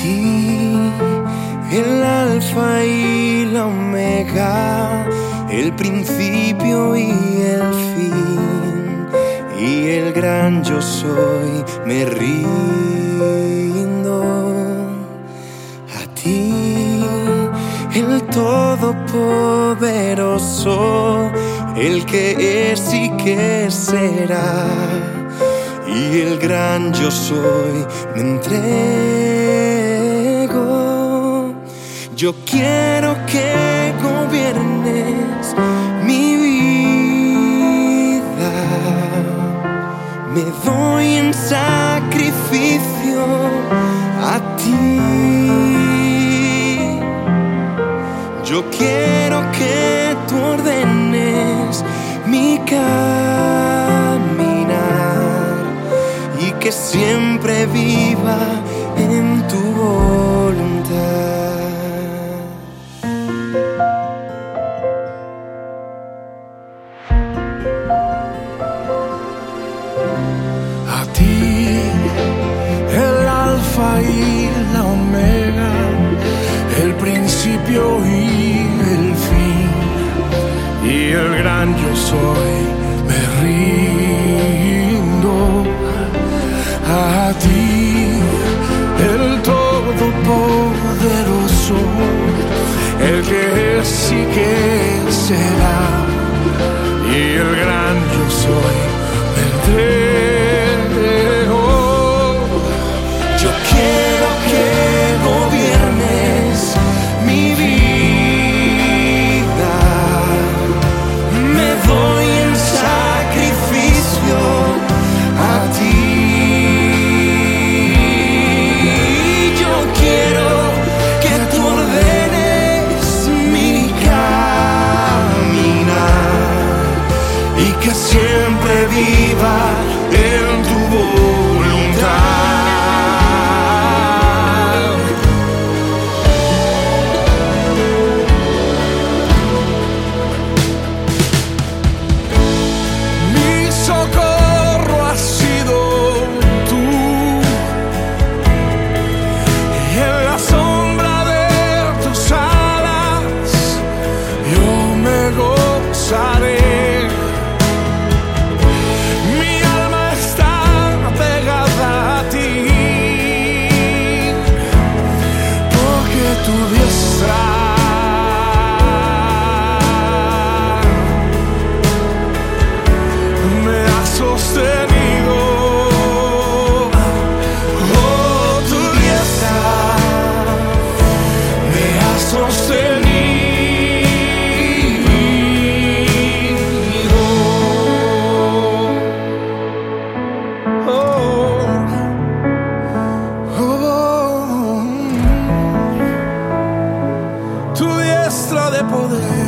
Ti, el alfa y la omega, el principio y el fin, y el gran yo soy, me rindo. A ti, el todopoderoso, el que es y que será y el gran yo soy me entrego. Yo quiero que gobiernes mi vida. Me doy en sacrificio a ti. Yo quiero que tú ordenes mi caminar y que siempre viva en tu voluntad. La omega, el principio y el fin, y el gran yo soy, me rindo. A ti, el todopoderoso, el que es y que será, y el gran yo soy, me gozaré. Mi alma está pegada a ti. Porque tu poder.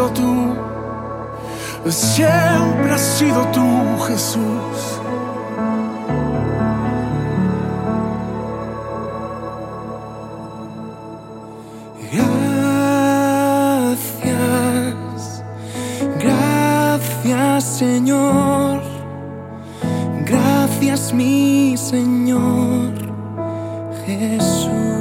sido tú, siempre has sido tú, Jesús. Gracias, gracias Señor, gracias mi Señor Jesús.